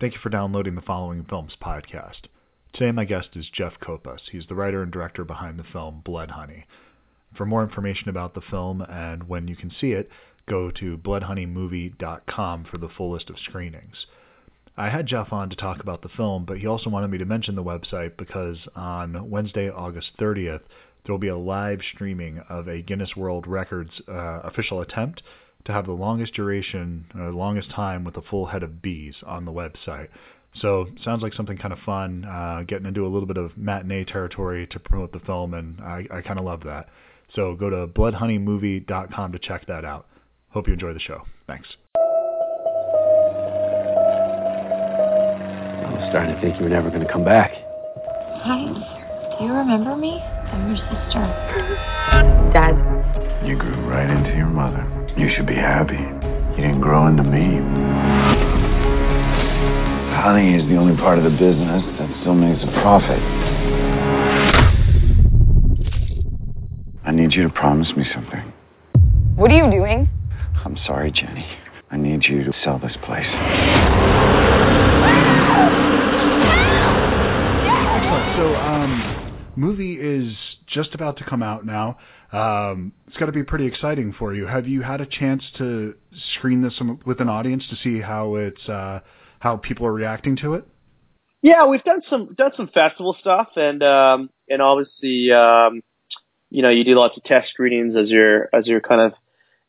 Thank you for downloading the following films podcast. Today, my guest is Jeff Kopas. He's the writer and director behind the film Blood Honey. For more information about the film and when you can see it, go to bloodhoneymovie.com for the full list of screenings. I had Jeff on to talk about the film, but he also wanted me to mention the website because on Wednesday, August 30th, there will be a live streaming of a Guinness World Records uh, official attempt to have the longest duration, uh, longest time with a full head of bees on the website. So sounds like something kind of fun, uh, getting into a little bit of matinee territory to promote the film, and I, I kind of love that. So go to bloodhoneymovie.com to check that out. Hope you enjoy the show. Thanks. I was starting to think you were never going to come back. Hi. Do you remember me? I'm your sister. Dad. You grew right into your mother. You should be happy. You didn't grow into me. Honey is the only part of the business that still makes a profit. I need you to promise me something. What are you doing? I'm sorry, Jenny. I need you to sell this place. Excellent. So, um, movie is just about to come out now. Um, it's got to be pretty exciting for you. Have you had a chance to screen this with an audience to see how it's uh, how people are reacting to it? Yeah, we've done some done some festival stuff, and um, and obviously, um, you know, you do lots of test screenings as you're as you're kind of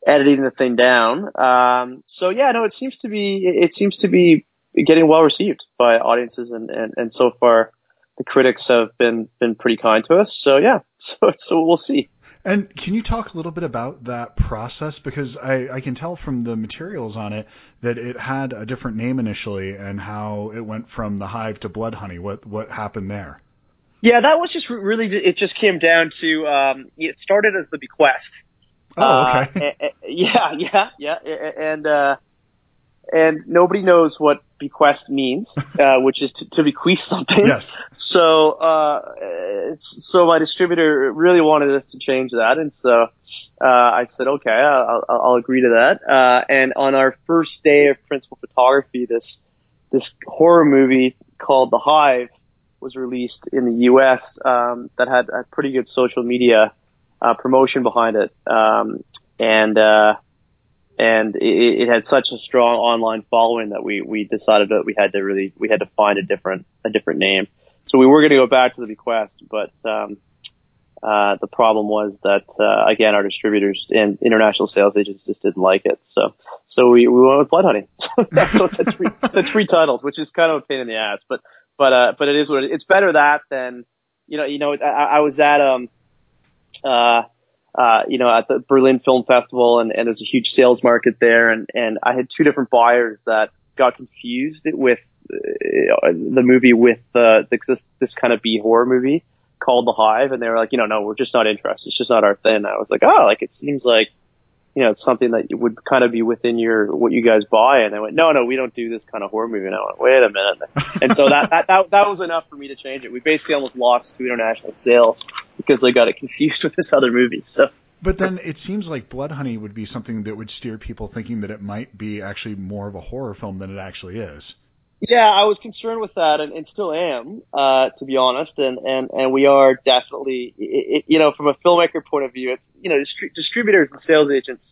editing the thing down. Um, so yeah, no, it seems to be it seems to be getting well received by audiences, and and, and so far the critics have been been pretty kind to us. So yeah, so so we'll see. And can you talk a little bit about that process? Because I, I can tell from the materials on it that it had a different name initially, and how it went from the hive to blood honey. What what happened there? Yeah, that was just really. It just came down to. Um, it started as the bequest. Oh, okay. Uh, yeah, yeah, yeah, and uh, and nobody knows what bequest means, uh, which is to, to bequeath something. Yes. So, uh, so my distributor really wanted us to change that, and so uh, I said, okay, I'll, I'll agree to that. Uh, and on our first day of principal photography, this this horror movie called The Hive was released in the U.S. Um, that had a pretty good social media uh, promotion behind it, um, and uh, and it, it had such a strong online following that we we decided that we had to really we had to find a different a different name. So we were going to go back to the bequest, but um, uh, the problem was that uh, again our distributors and international sales agents just didn't like it. So so we, we went with Blood Honey. that's three, that's three titles, which is kind of a pain in the ass, but but uh, but it is what it, it's better that than you know you know I, I was at um uh uh, you know, at the Berlin Film Festival, and, and there's a huge sales market there, and and I had two different buyers that got confused with uh, the movie with uh, the, this this kind of B horror movie called The Hive, and they were like, you know, no, we're just not interested. It's just not our thing. I was like, oh, like it seems like you know, it's something that would kind of be within your what you guys buy. And they went, no, no, we don't do this kind of horror movie. And I went, wait a minute. and so that, that that that was enough for me to change it. We basically almost lost two international sales because they got it confused with this other movie. So. But then it seems like Blood Honey would be something that would steer people thinking that it might be actually more of a horror film than it actually is. Yeah, I was concerned with that, and, and still am, uh, to be honest. And, and, and we are definitely, it, it, you know, from a filmmaker point of view, it's, you know, distri- distributors and sales agents,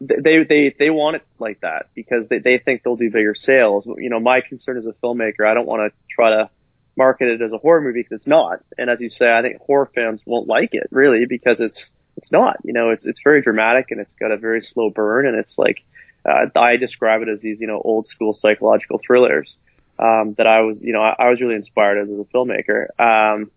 they, they, they want it like that because they, they think they'll do bigger sales. You know, my concern as a filmmaker, I don't want to try to market it as a horror movie because it's not. And as you say, I think horror fans won't like it really because it's, it's not, you know, it's, it's very dramatic and it's got a very slow burn and it's like, uh, I describe it as these, you know, old school psychological thrillers, um, that I was, you know, I, I was really inspired as, as a filmmaker. Um,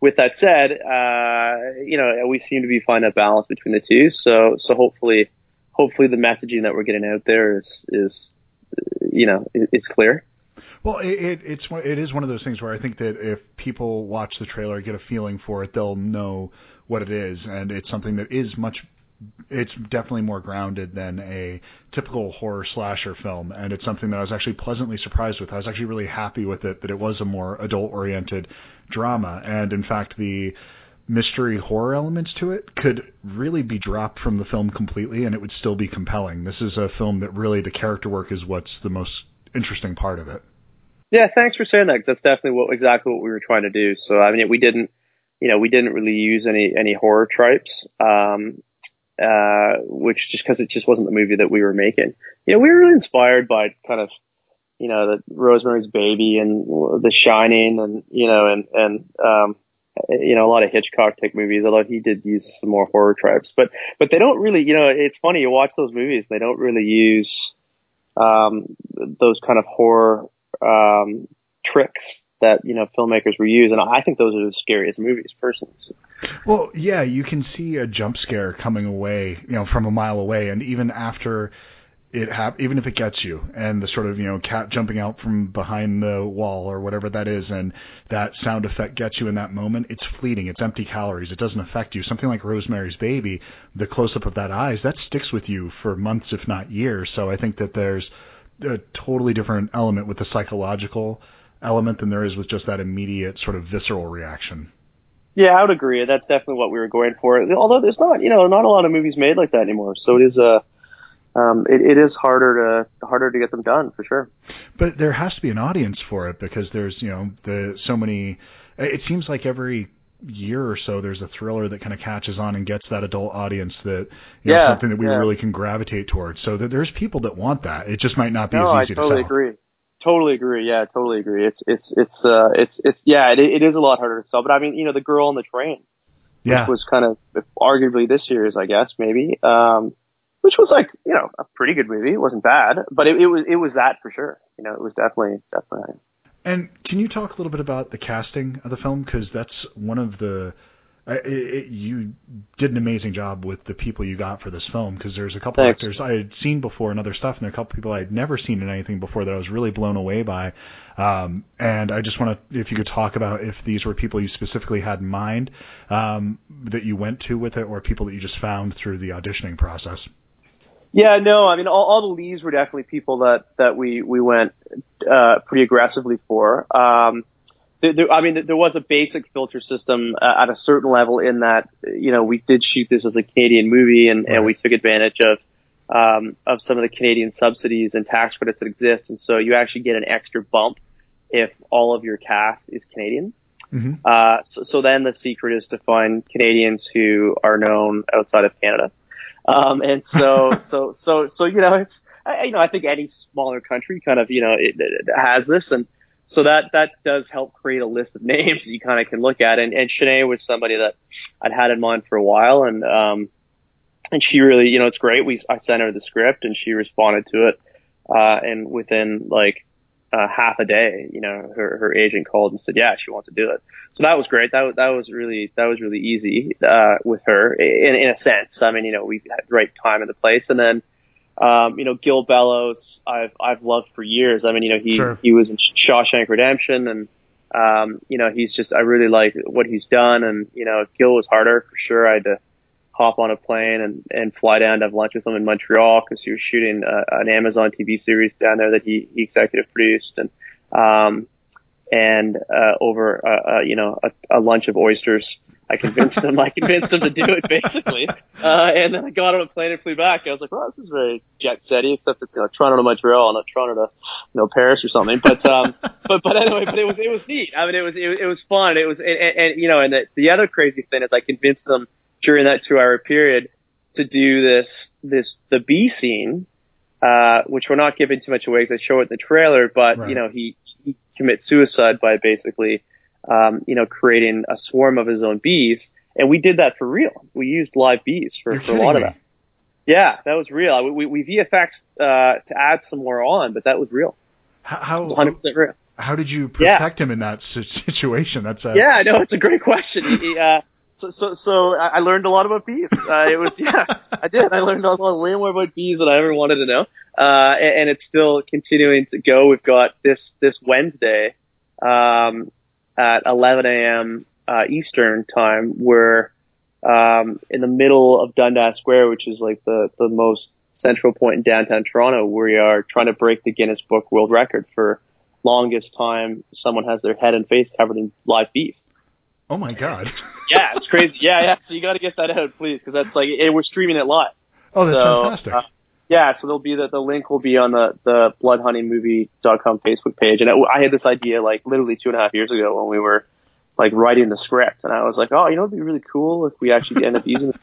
with that said, uh, you know, we seem to be finding a balance between the two. So, so hopefully, hopefully the messaging that we're getting out there is, is, you know, is clear. Well, it, it, it's it is one of those things where I think that if people watch the trailer, get a feeling for it, they'll know what it is, and it's something that is much it's definitely more grounded than a typical horror slasher film, and it's something that I was actually pleasantly surprised with. I was actually really happy with it that it was a more adult oriented drama, and in fact, the mystery horror elements to it could really be dropped from the film completely, and it would still be compelling. This is a film that really the character work is what's the most interesting part of it. Yeah, thanks for saying that. that's definitely what exactly what we were trying to do. So I mean, we didn't, you know, we didn't really use any any horror tropes, um, uh, which just because it just wasn't the movie that we were making. You know, we were really inspired by kind of, you know, the Rosemary's Baby and The Shining, and you know, and and um, you know, a lot of Hitchcock type movies. Although he did use some more horror tropes, but but they don't really, you know, it's funny you watch those movies, they don't really use um, those kind of horror um, tricks that you know filmmakers were using. I think those are the scariest movies, personally. Well, yeah, you can see a jump scare coming away, you know, from a mile away, and even after it hap- even if it gets you, and the sort of you know cat jumping out from behind the wall or whatever that is, and that sound effect gets you in that moment, it's fleeting, it's empty calories, it doesn't affect you. Something like Rosemary's Baby, the close up of that eyes, that sticks with you for months, if not years. So I think that there's a totally different element with the psychological element than there is with just that immediate sort of visceral reaction. Yeah, I would agree. That's definitely what we were going for. Although there's not, you know, not a lot of movies made like that anymore. So it is a, um, it, it is harder to harder to get them done for sure. But there has to be an audience for it because there's, you know, the so many. It seems like every year or so there's a thriller that kind of catches on and gets that adult audience that you know Yeah, something that we yeah. really can gravitate towards. So that there's people that want that. It just might not be no, I as easy totally to sell. agree. Totally agree. Yeah, totally agree. It's it's it's uh it's it's yeah, it, it is a lot harder to sell. But I mean, you know, the girl on the train, Yeah. which was kind of arguably this year's, I guess, maybe. Um, which was like you know a pretty good movie. It wasn't bad, but it, it was it was that for sure. You know, it was definitely definitely. And can you talk a little bit about the casting of the film? Because that's one of the. I- It, it, you did an amazing job with the people you got for this film because there's a couple Thanks. actors I had seen before and other stuff, and there are a couple people I had never seen in anything before that I was really blown away by. Um, and I just want to, if you could talk about if these were people you specifically had in mind um, that you went to with it, or people that you just found through the auditioning process. Yeah, no, I mean, all, all the leads were definitely people that, that we, we went, uh, pretty aggressively for. Um, there, there, I mean, there was a basic filter system uh, at a certain level in that, you know, we did shoot this as a Canadian movie and, and we took advantage of, um, of some of the Canadian subsidies and tax credits that exist. And so you actually get an extra bump if all of your cast is Canadian. Mm-hmm. Uh, so, so then the secret is to find Canadians who are known outside of Canada. Um, and so, so, so, so, you know, it's, I, you know, I think any smaller country kind of, you know, it, it has this. And so that, that does help create a list of names that you kind of can look at. And, and Shenae was somebody that I'd had in mind for a while. And, um, and she really, you know, it's great. We, I sent her the script and she responded to it. Uh, and within like, uh, half a day, you know, her, her agent called and said, yeah, she wants to do it. So that was great. That that was really, that was really easy, uh, with her in, in a sense. I mean, you know, we had the right time and the place. And then, um, you know, Gil Bellows, I've, I've loved for years. I mean, you know, he, Sure. he was in Shawshank Redemption and, um, you know, he's just, I really like what he's done. And, you know, Gil was harder for sure. I had to hop on a plane and, and fly down to have lunch with him in Montreal because he was shooting uh, an Amazon TV series down there that he, he executive produced. And, um, and, uh, over, uh, uh, you know, a, a lunch of oysters, I convinced him, I convinced him to do it basically. Uh, and then I got on a plane and flew back. I was like, well, this is very jet setty, except it's, you know, Toronto to Montreal, and not Toronto to, you know, Paris or something. But, um, but, but anyway, but it was, it was neat. I mean, it was, it, was- it was fun. It was, and, and, and you know, and the, the other crazy thing is I convinced them during that two hour period to do this, this, the B scene, uh, which we're not giving too much away because I show it in the trailer, but, Right. you know, he, he commits suicide by basically, um, you know, creating a swarm of his own bees. And we did that for real. We used live bees for, for a lot kidding of me. that. Yeah, that was real. We, we, we VFX, uh, to add some more on, but that was real. How, 100% real. how did you Yeah. protect him in that situation? That's uh, Yeah, no, it's a great question. He- uh, so, so, so I I learned a lot about bees. Uh, it was, yeah, I did. I learned a lot, way more about bees than I ever wanted to know. Uh, and, and it's still continuing to go. We've got this, this Wednesday, um, at 11 a.m. Uh, Eastern time. We're, um, in the middle of Dundas Square, which is like the, the most central point in downtown Toronto. We are trying to break the Guinness Book World Record for longest time someone has their head and face covered in live beef. Oh my god. Yeah, it's crazy. Yeah, yeah. So you got to get that out, please, because that's like, and we're streaming it live. Oh, that's so, fantastic. uh, Yeah, so there'll be the the link will be on the the bloodhoneymovie.com Facebook page, and I had this idea like literally two and a half years ago when we were like writing the script, and I was like, oh, you know, it'd be really cool if we actually end up using the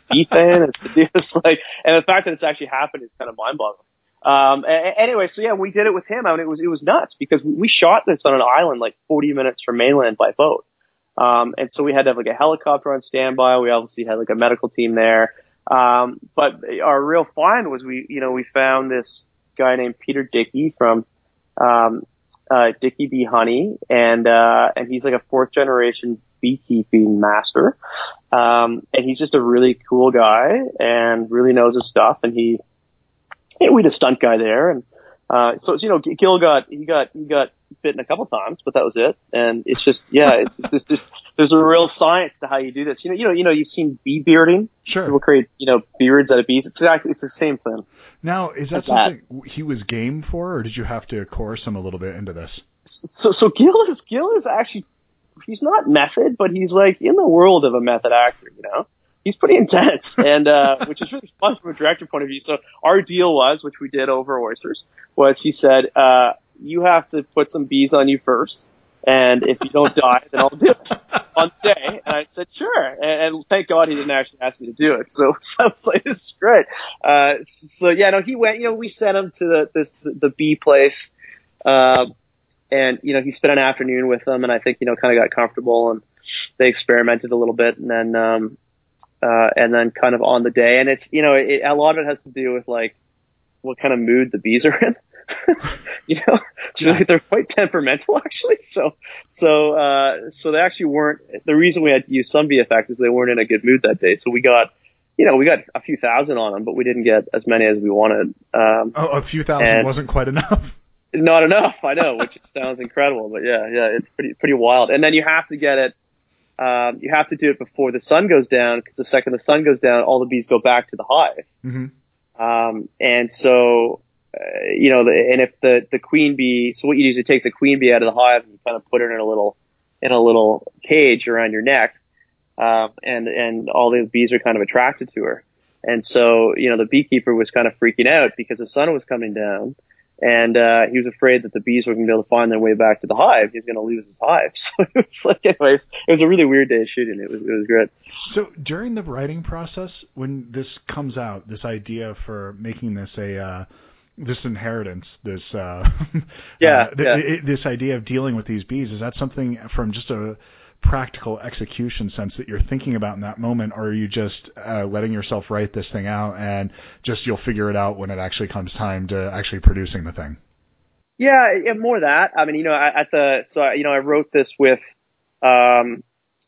do this. Like, and the fact that it's actually happened is kind of mind boggling. Um, anyway, so yeah, we did it with him, I mean, it was it was nuts because we shot this on an island like 40 minutes from mainland by boat. Um, and so we had to have like a helicopter on standby. We obviously had like a medical team there. Um, but our real find was we, you know, we found this guy named Peter Dickey from, um, uh, Dickey Bee Honey and, uh, and he's like a fourth generation beekeeping master. Um, and he's just a really cool guy and really knows his stuff. And he, you know, we had a stunt guy there and, uh, so, you know, Gil got, he got, he got bitten a couple times, but that was it. And it's just, yeah, it's, it's just, there's a real science to how you do this. You know, you know, you know, you've seen bee bearding. Sure. People create, you know, beards out of bees. It's exactly, it's the same thing. Now, is that something that. he was game for, or did you have to coerce him a little bit into this? So, so Gil is, Gil is actually, he's not method, but he's like in the world of a method actor, you know? He's pretty intense and, uh, which is really fun from a director point of view. So our deal was, which we did over oysters, was he said, uh, you have to put some bees on you first. And if you don't die, then I'll do it on the day. And I said, sure. And, and thank God he didn't actually ask me to do it. So, so I was like, this is great. Uh, so yeah, no, he went, you know, we sent him to the, this, the bee place. Uh, and, you know, he spent an afternoon with them and I think, you know, kind of got comfortable and they experimented a little bit and then, um, uh, and then kind of on the day. And it's, you know, it, a lot of it has to do with like what kind of mood the bees are in. you know, yeah. they're quite temperamental actually. So, so, uh, so they actually weren't, the reason we had to use some VFX is they weren't in a good mood that day. So we got, you know, we got a few thousand on them, but we didn't get as many as we wanted. Um, oh, a few thousand wasn't quite enough. Not enough, I know, which sounds incredible, but yeah, yeah, it's pretty, pretty wild. And then you have to get it, um, you have to do it before the sun goes down, because the second the sun goes down, all the bees go back to the hive. Mm-hmm. Um, and so uh, you know, the, and if the, the queen bee, so what you do is you take the queen bee out of the hive and you kind of put her in a little, in a little cage around your neck. Um, and, and all the bees are kind of attracted to her. And so, you know, the beekeeper was kind of freaking out because the sun was coming down and, uh, he was afraid that the bees were going to be able to find their way back to the hive. He's going to lose his hive. So it was like, anyways, it was a really weird day of shooting. It was, it was great. So during the writing process, when this comes out, this idea for making this a, uh, this inheritance, this uh, yeah, uh, th- yeah. It, this idea of dealing with these bees is that something from just a practical execution sense that you're thinking about in that moment, or are you just uh, letting yourself write this thing out and just you'll figure it out when it actually comes time to actually producing the thing? Yeah, yeah more that. I mean, you know, at the so you know, I wrote this with, um,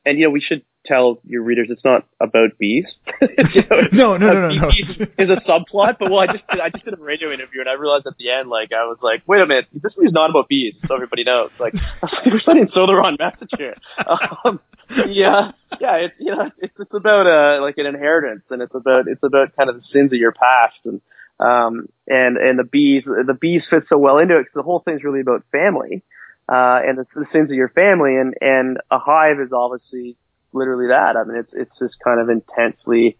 and you know, we should tell your readers it's not about bees. you know, no, no, no, no, no. Is a subplot, but well, I just did, I just did a radio interview and I realized at the end, like, I was like, wait a minute, this movie's not about bees, so everybody knows. Like, we're sending so the wrong message here. Um, yeah, yeah, it's you know, it's it's about uh like an inheritance, and it's about it's about kind of the sins of your past, and um and and the bees the bees fit so well into it because the whole thing's really about family. Uh, and the, the sins of your family and, and a hive is obviously literally that. I mean, it's it's this kind of intensely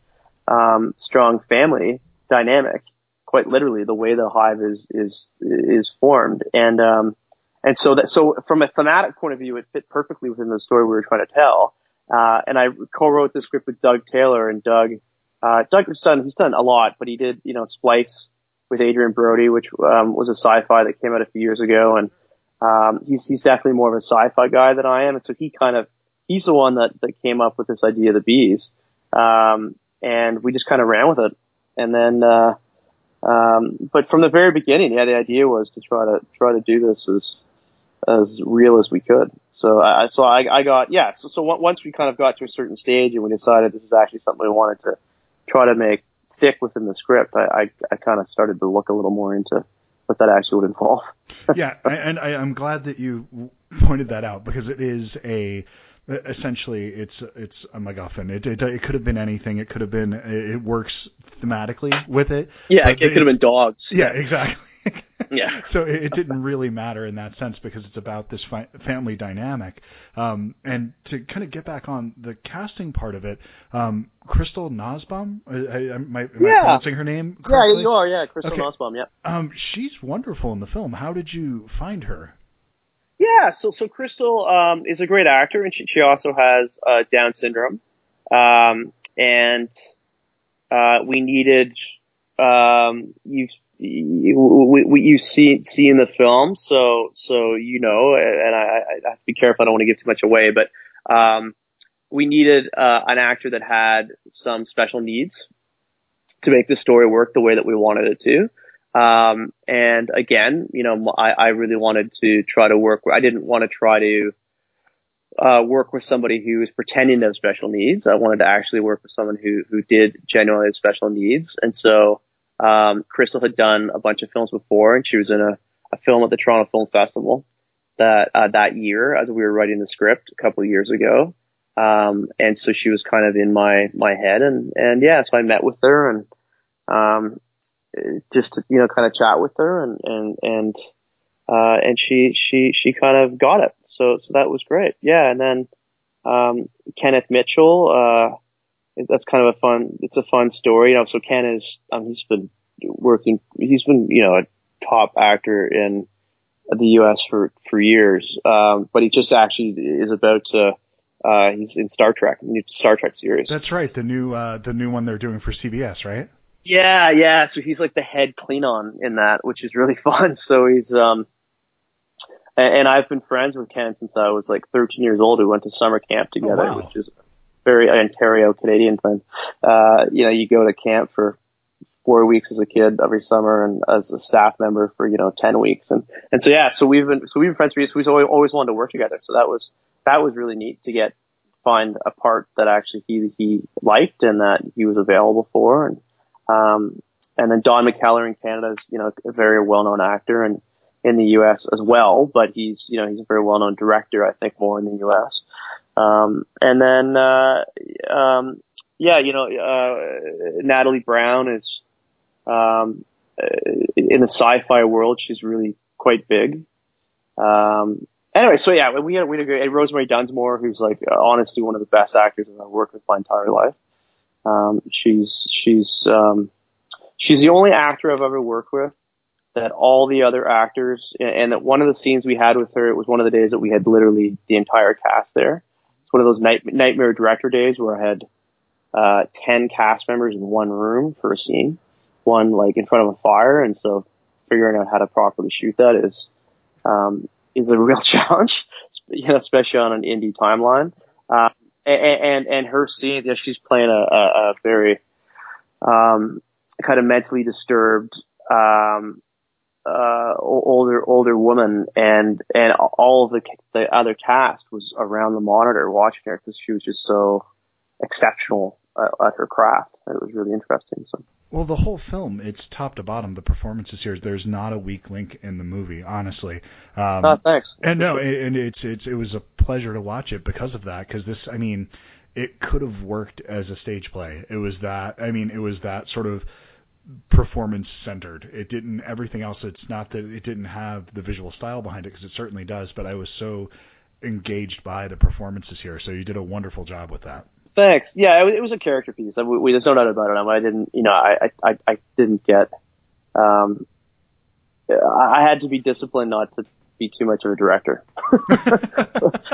um, strong family dynamic, quite literally the way the hive is is is formed, and um, and so that so from a thematic point of view, it fit perfectly within the story we were trying to tell. Uh, and I co-wrote the script with Doug Taylor, and Doug uh, Doug has done he's done a lot, but he did you know Splice with Adrien Brody, which um, was a sci-fi that came out a few years ago, and um, he's he's definitely more of a sci-fi guy than I am, and so he kind of he's the one that, that came up with this idea of the bees. Um, and we just kind of ran with it. And then, uh, um, but from the very beginning, yeah, the idea was to try to try to do this as as real as we could. So I so I, I got yeah. So so once we kind of got to a certain stage and we decided this is actually something we wanted to try to make stick within the script, I I, I kind of started to look a little more into what that actually would involve. yeah, and I, I'm glad that you pointed that out because it is a essentially it's it's a MacGuffin. It, it it could have been anything. It could have been it works thematically with it. Yeah, it, it could have been dogs. Yeah, exactly. Yeah. so it, it didn't really matter in that sense because it's about this fi- family dynamic. Um, and to kind of get back on the casting part of it, um, Crystal Nausbaum, I, I, am, I, am I pronouncing her name correctly? Yeah, you are. Yeah, Crystal Okay. Nussbaum. Yeah. Um, she's wonderful in the film. How did you find her? Yeah, so so Crystal um, is a great actor, and she, she also has uh, Down syndrome, um, and uh, we needed um, you you we, we, you see see in the film, so so you know, and I, I have to be careful. I don't want to give too much away, but um, we needed uh, an actor that had some special needs to make the story work the way that we wanted it to. Um, and again, you know, I, I really wanted to try to work. I didn't want to try to uh, work with somebody who was pretending to have special needs. I wanted to actually work with someone who who did genuinely have special needs. And so, um, Crystal had done a bunch of films before, and she was in a, a film at the Toronto Film Festival that uh, that year as we were writing the script a couple of years ago. Um, and so she was kind of in my my head, and and yeah, so I met with her and um, just to, you know kind of chat with her and and and uh, and she she she kind of got it. So so that was great. Yeah, and then um, Kenneth Mitchell. Uh, that's kind of a fun. It's a fun story. You know, so Ken is um, he's been working. He's been you know a top actor in the U.S. for for years. Um, but he just actually is about to. Uh, he's in Star Trek, new Star Trek series. That's right, the new uh, the new one they're doing for CBS, right? Yeah, yeah. So he's like the head Klingon in that, which is really fun. So he's um, and, I've been friends with Ken since I was like 13 years old. We went to summer camp together, wow. which is a very Ontario Canadian thing. Uh, you know, you go to camp for four weeks as a kid every summer, and as a staff member for you know 10 weeks, and and so yeah, so we've been so we've been friends for years. We've always, always wanted to work together. So that was that was really neat to get find a part that actually he he liked and that he was available for, and um, and then Don McKellar in Canada is, you know, a very well-known actor and in the U.S. as well, but he's, you know, he's a very well-known director, I think, more in the U.S. Um, and then, uh, um, yeah, you know, uh, Natalie Brown is, um, in the sci-fi world, she's really quite big. Um, anyway, so yeah, we had, we had a great, Rosemary Dunsmore, who's like, uh, honestly, one of the best actors I've worked with my entire life. Um, she's she's um, she's the only actor I've ever worked with that all the other actors and that one of the scenes we had with her it was one of the days that we had literally the entire cast there. It's one of those night, nightmare director days where I had uh, ten cast members in one room for a scene, one like in front of a fire, and so figuring out how to properly shoot that is um, is a real challenge, you know, especially on an indie timeline. Uh, and, and, and her scene, you know, she's playing a, a, a very, um, kind of mentally disturbed, um, uh, older, older woman and, and all of the, the other cast was around the monitor watching her because she was just so exceptional at, at her craft. It was really interesting. So. Well, the whole film, it's top to bottom. The performances here, there's not a weak link in the movie, honestly. Um, oh, thanks. And no, and it's it's it was a pleasure to watch it because of that. Because this, I mean, it could have worked as a stage play. It was that. I mean, it was that sort of performance centered. It didn't everything else. It's not that it didn't have the visual style behind it because it certainly does. But I was so engaged by the performances here. So you did a wonderful job with that. Thanks. Yeah, it, it was a character piece. I, we, there's no doubt about it. I didn't, you know, I, I, I didn't get, um, I had to be disciplined not to be too much of a director.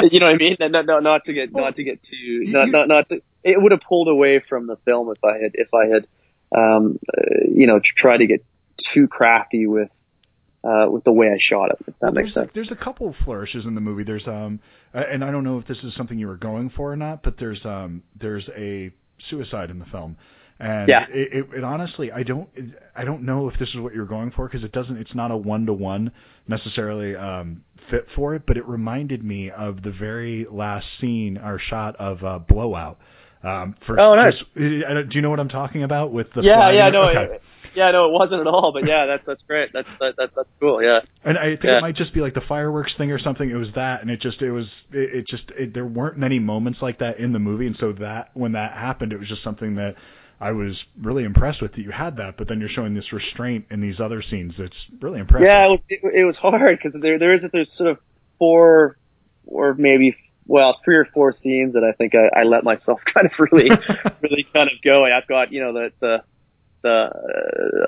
you know what I mean? Not, not, not to get, not to get too, not, not, not to, it would have pulled away from the film if I had, if I had, um, uh, you know, try to get too crafty with, uh, with the way I shot it. If that well, makes there's, sense. There's a couple of flourishes in the movie. There's um, and I don't know if this is something you were going for or not, but there's um, there's a suicide in the film, and yeah. it, it, it honestly, I don't, I don't know if this is what you're going for because it doesn't, it's not a one to one necessarily um, fit for it, but it reminded me of the very last scene or shot of uh, Blow Out. Um, for oh, nice. Just, do you know what I'm talking about with the? Yeah, yeah, no. Okay. Yeah, no, it wasn't at all. But yeah, that's that's great. That's that, that that's cool. Yeah. And I think yeah. it might just be like the fireworks thing or something. It was that, and it just it was it, it just it, there weren't many moments like that in the movie, and so that when that happened, it was just something that I was really impressed with that you had that, but then you're showing this restraint in these other scenes. It's really impressive. Yeah, it was, it, it was hard because there there is there's sort of four or maybe well three or four scenes that I think I, I let myself kind of really really kind of go. I've got you know the the the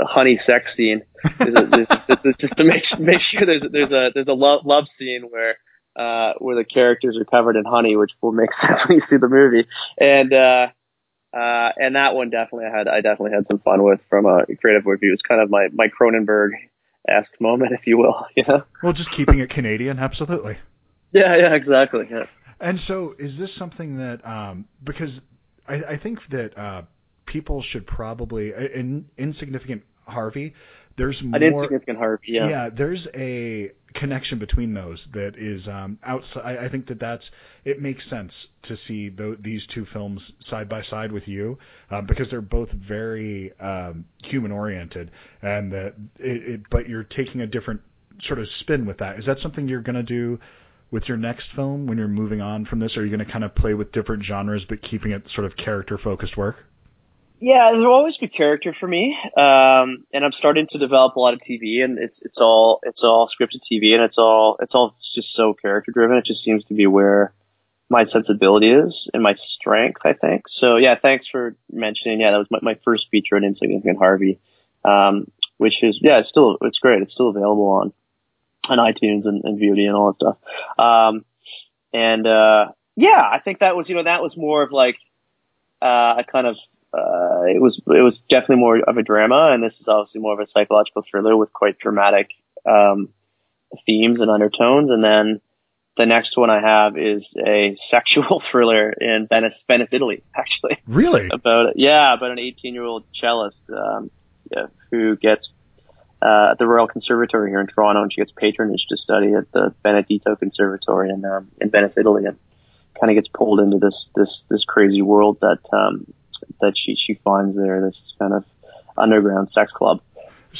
uh, honey sex scene is, is, is just to make make sure there's there's a there's a love love scene where uh where the characters are covered in honey, which will make sense when you see the movie. And uh uh and that one definitely I had I definitely had some fun with from a creative point of view. It's kind of my my Cronenberg esque moment, if you will. Yeah. Well, just keeping it Canadian, absolutely. Yeah, yeah, exactly. Yeah. And so, is this something that um, because I, I think that uh, people should probably in insignificant Harvey. There's more. An insignificant Harvey. Yeah. Yeah. There's a connection between those that is um, outside. I, I think that that's it makes sense to see th- these two films side by side with you uh, because they're both very um, human oriented, and that it, it, but you're taking a different sort of spin with that. Is that something you're going to do? With your next film, when you're moving on from this, are you going to kind of play with different genres but keeping it sort of character focused work? Yeah, there'll always be character for me, um, and I'm starting to develop a lot of TV, and it's it's all it's all scripted TV, and it's all it's all just so character driven. It just seems to be where my sensibility is and my strength, I think. So yeah, thanks for mentioning. Yeah, that was my, my first feature in Insignificant Harvey, um, which is yeah, it's still it's great. It's still available on on iTunes and, and VOD and all that stuff. Um, and uh, yeah, I think that was you know that was more of like uh, a kind of uh, it was it was definitely more of a drama, and this is obviously more of a psychological thriller with quite dramatic um, themes and undertones. And then the next one I have is a sexual thriller in Venice, Venice, Italy, actually. Really? About yeah, about an 18 year old cellist um, yeah, who gets uh, at the Royal Conservatory here in Toronto, and she gets patronage to study at the Benedetto Conservatory in um, in Venice, Italy, and kind of gets pulled into this this this crazy world that um, that she she finds there. This kind of underground sex club.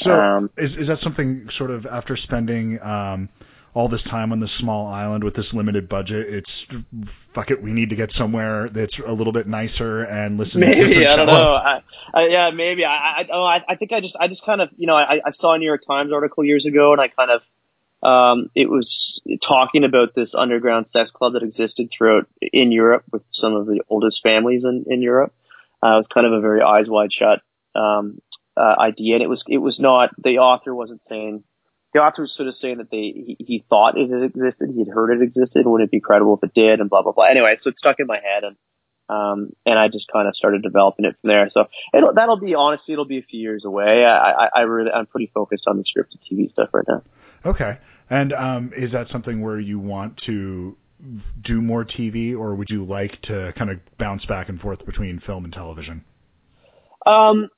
So um, is is that something sort of after spending um, all this time on this small island with this limited budget? It's fuck it, we need to get somewhere that's a little bit nicer and listen. Maybe to I don't know. I, I, yeah, maybe I I, oh, I I think I just I just kind of you know I I saw a New York Times article years ago and I kind of um it was talking about this underground sex club that existed throughout in Europe with some of the oldest families in in Europe uh, it was kind of a very eyes wide shut um, uh, idea, and it was it was not the author wasn't saying the author was sort of saying that they he, he thought it existed, he'd heard it existed, wouldn't it be credible if it did, and blah blah blah. Anyway, so it stuck in my head, and um, and I just kind of started developing it from there. So that'll be honestly, it'll be a few years away. I, I, I really, I'm pretty focused on the scripted TV stuff right now. Okay. And um, is that something where you want to do more TV, or would you like to kind of bounce back and forth between film and television? Um,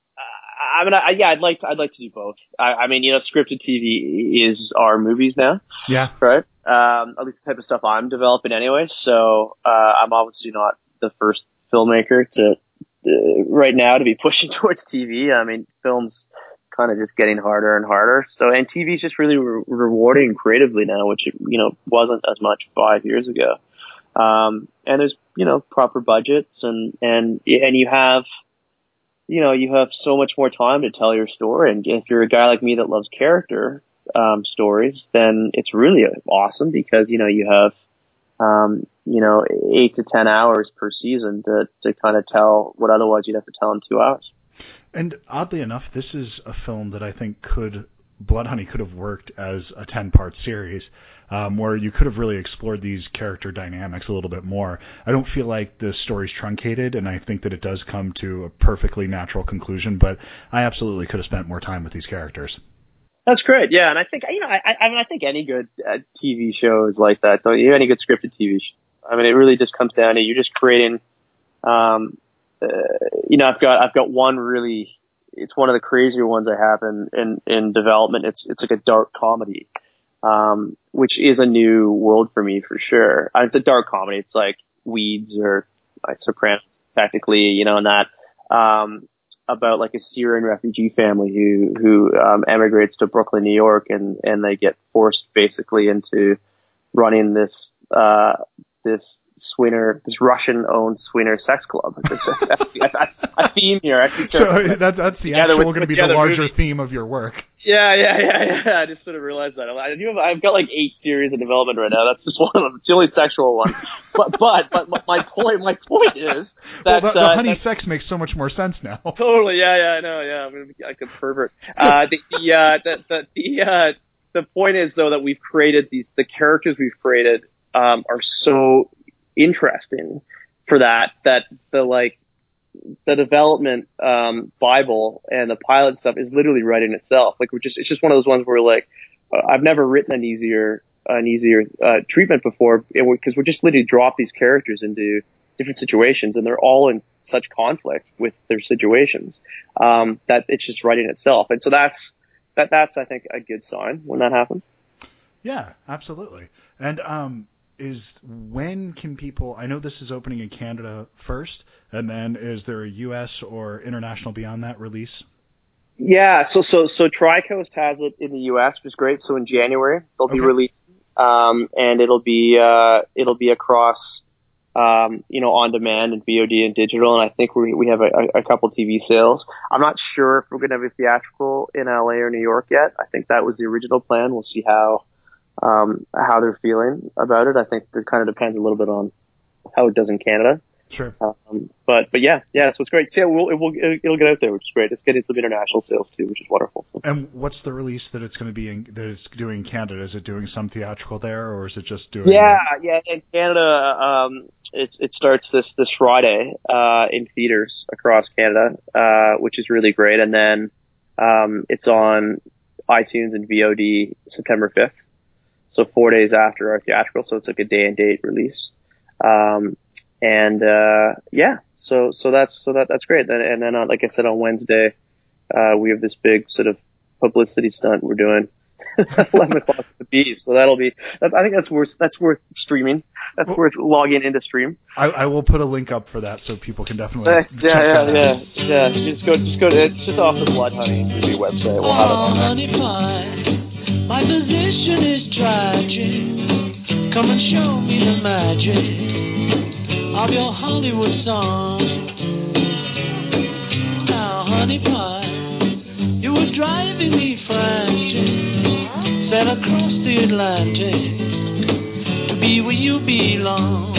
I mean, I, yeah, I'd like to, I'd like to do both. I, I mean, you know, scripted TV is our movies now. Yeah. Right. Um, at least the type of stuff I'm developing anyway. So uh, I'm obviously not the first filmmaker to uh, right now to be pushing towards TV. I mean, films kind of just getting harder and harder. So, and TV is just really re- rewarding creatively now, which you know wasn't as much five years ago. Um, and there's you know proper budgets and and and you have you know you have so much more time to tell your story. And if you're a guy like me that loves character um, stories, then it's really awesome because you know you have um, you know eight to ten hours per season to to kind of tell what otherwise you'd have to tell in two hours. And oddly enough, this is a film that I think could Blood Honey could have worked as a ten part series. Um, where you could have really explored these character dynamics a little bit more. I don't feel like the story's truncated, and I think that it does come to a perfectly natural conclusion. But I absolutely could have spent more time with these characters. That's great, yeah, and I think you know, I, I mean, I think any good uh, TV show is like that. So any good scripted TV show. I mean, it really just comes down to you just creating um, uh, you know, I've got I've got one really. It's one of the crazier ones I have in in, in development. It's it's like a dark comedy, um, which is a new world for me for sure. It's a dark comedy. It's like Weeds or like Sopranos, technically, you know, and that um, about like a Syrian refugee family who who um, emigrates to Brooklyn, New York, and and they get forced basically into running this uh, this swinner, this Russian-owned swinner sex club. That's, that's, that's, that's a theme here. I think So that, that's the actual going to be the larger movie. theme of your work. Yeah, yeah, yeah, yeah. I just sort of realized that. I do have, I've got like eight series in development right now. That's just one of them. It's the only sexual one. But but but my- point my point is Well, that the, the uh, honey sex makes so much more sense now. Totally, yeah, yeah, I know, yeah. I'm gonna be like a pervert. Uh, the the uh, the the the, uh, the point is though that we've created these the characters we've created um, are so interesting for that that the like the development um, Bible and the pilot stuff is literally writing itself. Like we're just it's just one of those ones where like uh, I've never written an easier an easier uh, treatment before because we're just literally drop these characters into different situations and they're all in such conflict with their situations um, that it's just writing itself. And so that's that that's I think a good sign when that happens. Yeah, absolutely. And um, is when can people? I know this is opening in Canada first, and then is there a U.S. or international beyond that release? Yeah, so so so TriCoast has it in the U.S., which is great. So in January they'll be released, um, and it'll be uh, it'll be across um, you know on demand and VOD and digital. And I think we we have a, a couple TV sales. I'm not sure if we're going to have a theatrical in LA or New York yet. I think that was the original plan. We'll see how um, how they're feeling about it. I think it kind of depends a little bit on how it does in Canada. Sure. Um, but but yeah, yeah, so it's great. So yeah, we'll, it will it'll get out there, which is great. It's getting some international sales too, which is wonderful. And what's the release that it's going to be in, that it's doing in Canada? Is it doing some theatrical there, or is it just doing? Yeah, yeah. In Canada, um, it it starts this this Friday uh, in theaters across Canada, uh, which is really great. And then um, it's on iTunes and VOD September fifth, so four days after our theatrical. So it's like a day and date release. Um, and uh, yeah, so so that's so that that's great. And, and then uh, like I said on Wednesday, uh, we have this big sort of publicity stunt we're doing. Eleven o'clock at the bees. So that'll be. That, I think that's worth. That's worth streaming. That's Well- worth logging into stream. I, I will put a link up for that so people can definitely. Yeah, check yeah, that yeah, out. yeah, yeah. Just go, just go. To, it's just off the Blood Honey movie website. We'll have it on there. My position is tragic. Come and show me the magic of your Hollywood song. Now, honey pie, you were driving me frantic. Sail across the Atlantic to be where you belong.